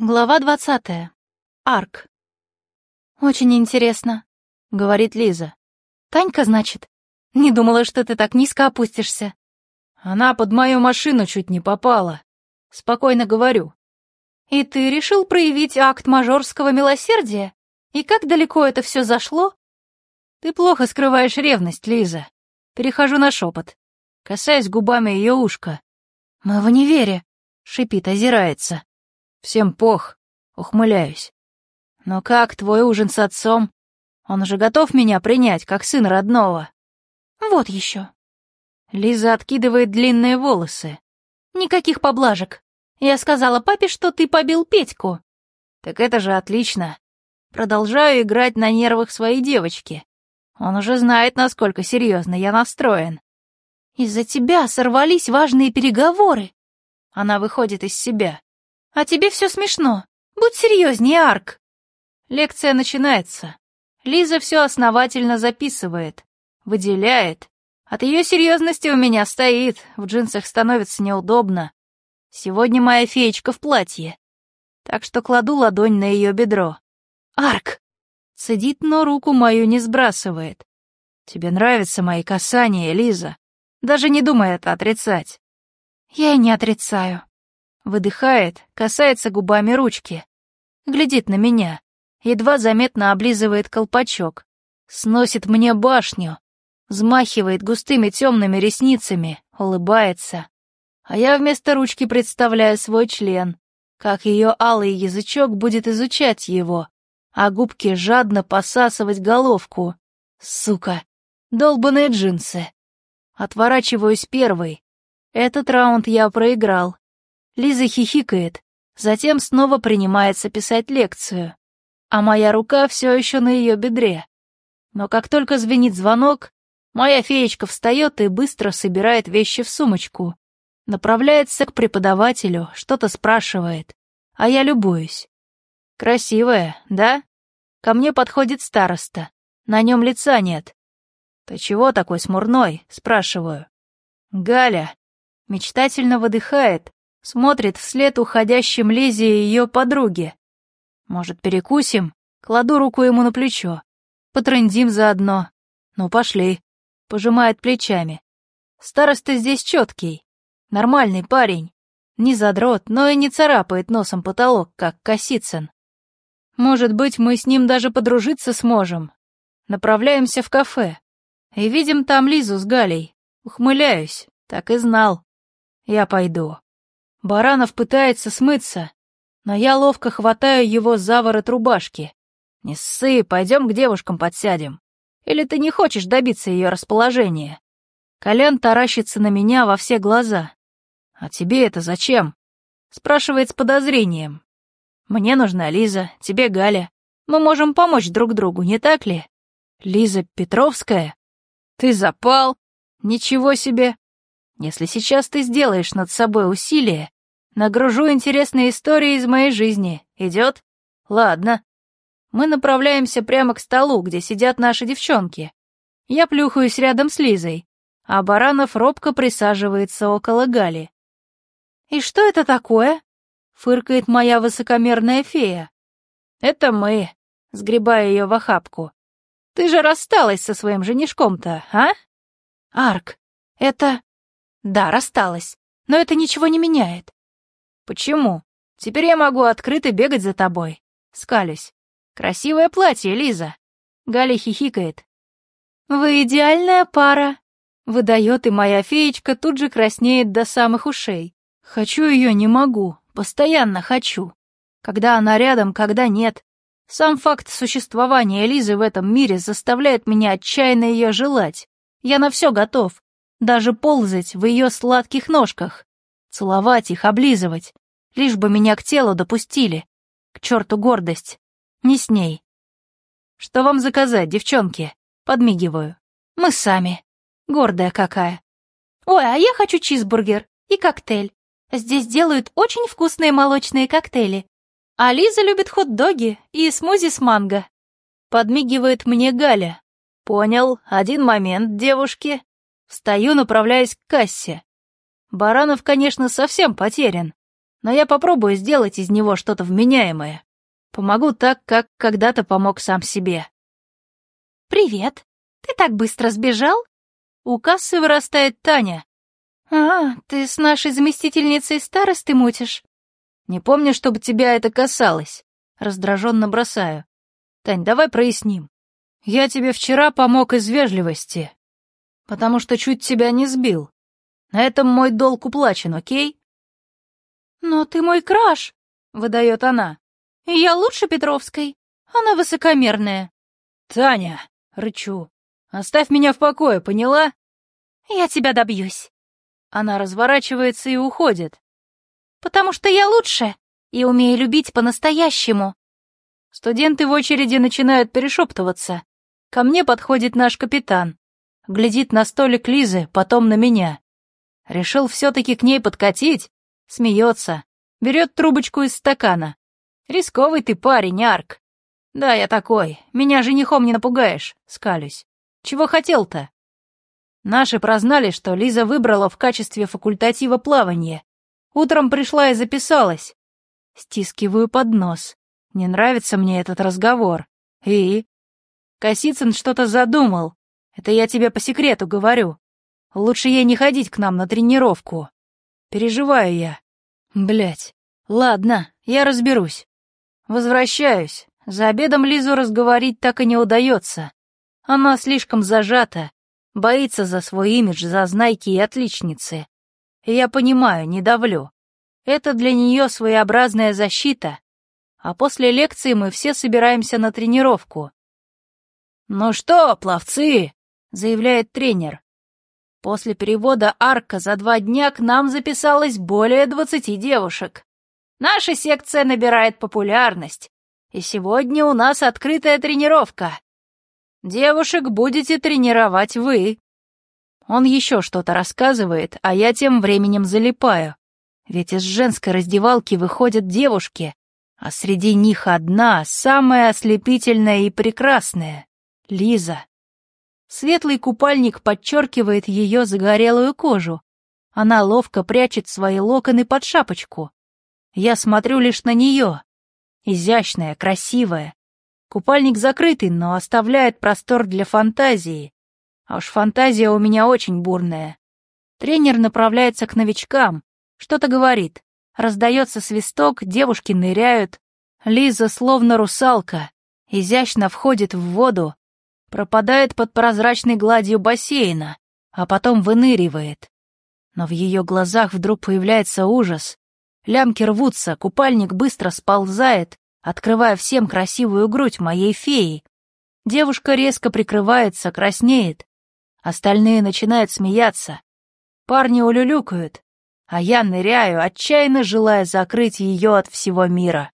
Глава двадцатая. Арк. «Очень интересно», — говорит Лиза. «Танька, значит? Не думала, что ты так низко опустишься». «Она под мою машину чуть не попала. Спокойно говорю». «И ты решил проявить акт мажорского милосердия? И как далеко это все зашло?» «Ты плохо скрываешь ревность, Лиза. Перехожу на шепот. Касаясь губами ее ушка. «Мы в универе», — шипит, озирается. Всем пох, ухмыляюсь. Но как твой ужин с отцом? Он уже готов меня принять, как сын родного. Вот еще. Лиза откидывает длинные волосы. Никаких поблажек. Я сказала папе, что ты побил Петьку. Так это же отлично. Продолжаю играть на нервах своей девочки. Он уже знает, насколько серьезно я настроен. Из-за тебя сорвались важные переговоры. Она выходит из себя. А тебе все смешно. Будь серьезнее, Арк. Лекция начинается. Лиза все основательно записывает, выделяет. От ее серьезности у меня стоит, в джинсах становится неудобно. Сегодня моя феечка в платье. Так что кладу ладонь на ее бедро. Арк! Сидит, но руку мою не сбрасывает. Тебе нравятся мои касания, Лиза. Даже не думай это отрицать. Я и не отрицаю. Выдыхает, касается губами ручки. Глядит на меня. Едва заметно облизывает колпачок. Сносит мне башню. Взмахивает густыми темными ресницами, улыбается. А я вместо ручки представляю свой член. Как ее алый язычок будет изучать его, а губки жадно посасывать головку. Сука, долбаные джинсы. Отворачиваюсь первый. Этот раунд я проиграл. Лиза хихикает, затем снова принимается писать лекцию, а моя рука все еще на ее бедре. Но как только звенит звонок, моя феечка встает и быстро собирает вещи в сумочку, направляется к преподавателю, что-то спрашивает, а я любуюсь. Красивая, да? Ко мне подходит староста, на нем лица нет. «Ты чего такой смурной?» — спрашиваю. Галя мечтательно выдыхает, Смотрит вслед уходящим Лизе и ее подруге. Может, перекусим? Кладу руку ему на плечо. Потрындим заодно. Ну, пошли. Пожимает плечами. Староста здесь четкий. Нормальный парень. Не задрот, но и не царапает носом потолок, как Косицын. Может быть, мы с ним даже подружиться сможем. Направляемся в кафе. И видим там Лизу с Галей. Ухмыляюсь, так и знал. Я пойду. Баранов пытается смыться, но я ловко хватаю его за ворот рубашки. «Не ссы, пойдем к девушкам подсядем. Или ты не хочешь добиться ее расположения?» Колян таращится на меня во все глаза. «А тебе это зачем?» Спрашивает с подозрением. «Мне нужна Лиза, тебе Галя. Мы можем помочь друг другу, не так ли?» «Лиза Петровская? Ты запал? Ничего себе! Если сейчас ты сделаешь над собой усилие, нагружу интересные истории из моей жизни. Идет? Ладно. Мы направляемся прямо к столу, где сидят наши девчонки. Я плюхаюсь рядом с Лизой, а Баранов робко присаживается около Гали. «И что это такое?» — фыркает моя высокомерная фея. «Это мы», — сгребая ее в охапку. «Ты же рассталась со своим женишком-то, а?» «Арк, это...» Да, рассталась. Но это ничего не меняет. Почему? Теперь я могу открыто бегать за тобой. Скалюсь. Красивое платье, Лиза. Галя хихикает. Вы идеальная пара. Выдает, и моя феечка тут же краснеет до самых ушей. Хочу ее, не могу. Постоянно хочу. Когда она рядом, когда нет. Сам факт существования Лизы в этом мире заставляет меня отчаянно ее желать. Я на все готов даже ползать в ее сладких ножках, целовать их, облизывать, лишь бы меня к телу допустили. К черту гордость. Не с ней. Что вам заказать, девчонки? Подмигиваю. Мы сами. Гордая какая. Ой, а я хочу чизбургер и коктейль. Здесь делают очень вкусные молочные коктейли. А Лиза любит хот-доги и смузи с манго. Подмигивает мне Галя. Понял, один момент, девушки. Встаю, направляясь к кассе. Баранов, конечно, совсем потерян. Но я попробую сделать из него что-то вменяемое. Помогу так, как когда-то помог сам себе. «Привет. Ты так быстро сбежал?» У кассы вырастает Таня. «А, ты с нашей заместительницей старосты мутишь?» «Не помню, чтобы тебя это касалось». Раздраженно бросаю. «Тань, давай проясним. Я тебе вчера помог из вежливости, потому что чуть тебя не сбил. На этом мой долг уплачен, окей?» «Но ты мой краш», — выдает она. «Я лучше Петровской. Она высокомерная». «Таня!» — рычу. «Оставь меня в покое, поняла?» «Я тебя добьюсь». Она разворачивается и уходит. «Потому что я лучше и умею любить по-настоящему». Студенты в очереди начинают перешептываться. Ко мне подходит наш капитан. Глядит на столик Лизы, потом на меня. Решил все-таки к ней подкатить. Смеется. Берет трубочку из стакана. Рисковый ты парень, Арк. Да, я такой. Меня женихом не напугаешь. Скалюсь. Чего хотел-то? Наши прознали, что Лиза выбрала в качестве факультатива плавание. Утром пришла и записалась. Стискиваю под нос. Не нравится мне этот разговор. И? Косицын что-то задумал. Это я тебе по секрету говорю. Лучше ей не ходить к нам на тренировку. Переживаю я. Блять. Ладно, я разберусь. Возвращаюсь. За обедом Лизу разговорить так и не удается. Она слишком зажата, боится за свой имидж зазнайки и отличницы. Я понимаю, не давлю. Это для нее своеобразная защита. А после лекции мы все собираемся на тренировку. «Ну что, пловцы?» — заявляет тренер. После перевода арка за два дня к нам записалось более двадцати девушек. Наша секция набирает популярность, и сегодня у нас открытая тренировка. Девушек будете тренировать вы. Он еще что-то рассказывает, а я тем временем залипаю. Ведь из женской раздевалки выходят девушки, а среди них одна, самая ослепительная и прекрасная — Лиза. Светлый купальник подчеркивает ее загорелую кожу. Она ловко прячет свои локоны под шапочку. Я смотрю лишь на нее. Изящная, красивая. Купальник закрытый, но оставляет простор для фантазии. А уж фантазия у меня очень бурная. Тренер направляется к новичкам, что-то говорит. Раздается свисток, девушки ныряют. Лиза словно русалка, изящно входит в воду, пропадает под прозрачной гладью бассейна, а потом выныривает. Но в ее глазах вдруг появляется ужас, Лямки рвутся, купальник быстро сползает, открывая всем красивую грудь моей феи. Девушка резко прикрывается, краснеет. Остальные начинают смеяться. Парни улюлюкают, а я ныряю, отчаянно желая закрыть ее от всего мира.